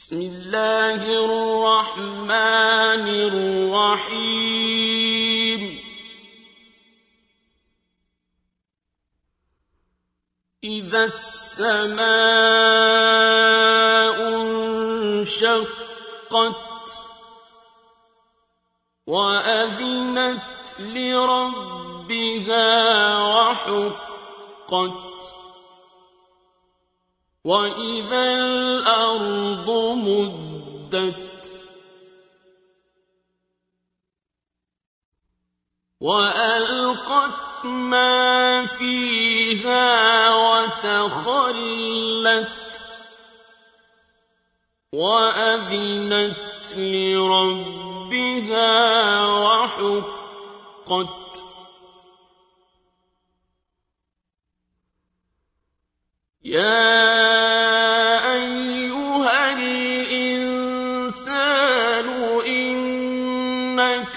بسم الله الرحمن الرحيم. إذا السماء انشقت وأذنت لربها وحقت وَإِذَا الْأَرْضُ مُدَّتْ. وَأَلْقَتْ مَا فِيهَا وَتَخَلَّتْ. وَأَذِنَتْ لِرَبِّهَا وَحُقَّتْ. يَا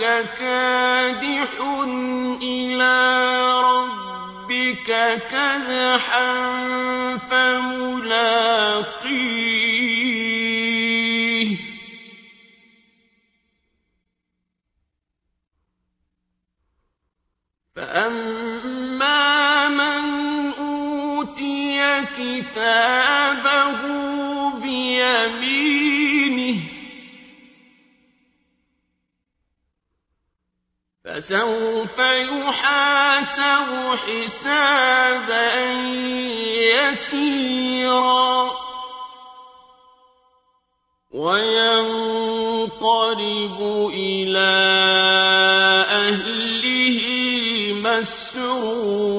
إِنَّكَ كَادِحٌ إِلَىٰ رَبِّكَ كَدْحًا فَمُلَاقِيهِ. فَأَمَّا مَنْ أُوتِيَ كِتَابَهُ بِيَمِينِهِ فَسَوْفَ يُحَاسَبُ حِسَابًا يَسِيرًا وَيَنقَلِبُ إِلَىٰ أَهْلِهِ مَسْرُورًا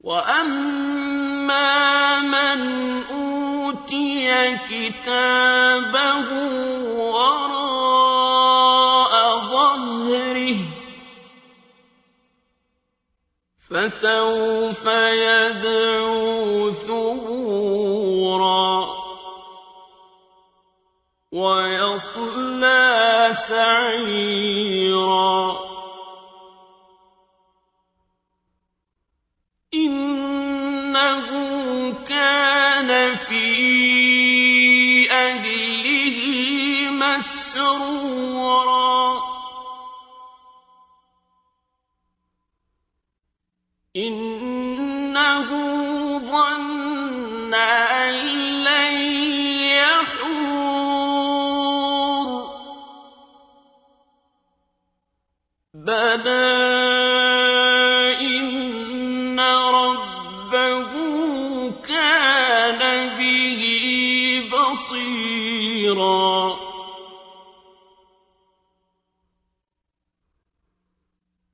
وَأَمَّا مَنْ أُوتِيَ كِتَابَهُ وَرَاءَ ظَهْرِهِ فَسَوْفَ يَدْعُو ثُبُورًا وَيَصْلَىٰ سَعِيرًا مَسْرُورًا إِنَّهُ ظَنَّ أَن لَّن يَحُورَ. بَلَىٰ إِنَّ رَبَّهُ كَانَ بِهِ بَصِيرًا.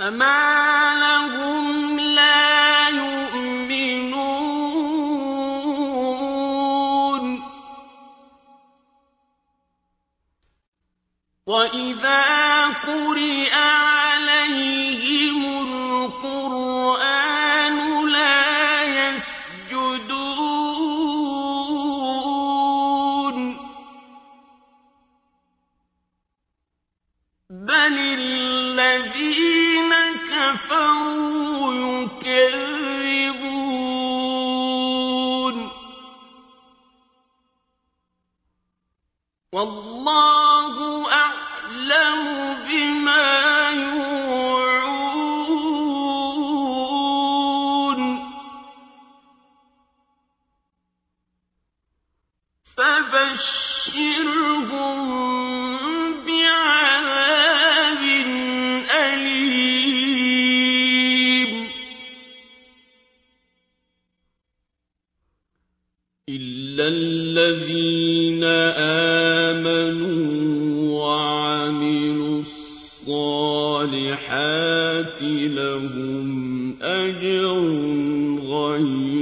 فَمَا لَهُمْ لَا يُؤْمِنُونَ وَإِذَا قُرِئَ عَلَيْهِمُ الْقُرْآنُ لَا يَسْجُدُونَ بَلِ كَفَرُوا يُكَذِّبُونَ. وَاللَّهُ أَعْلَمُ بِمَا يُوعُونَ. فَبَشِّرْهُم إِلَّا الَّذِينَ آمَنُوا وَعَمِلُوا الصَّالِحَاتِ لَهُمْ أَجْرٌ غَيْرُ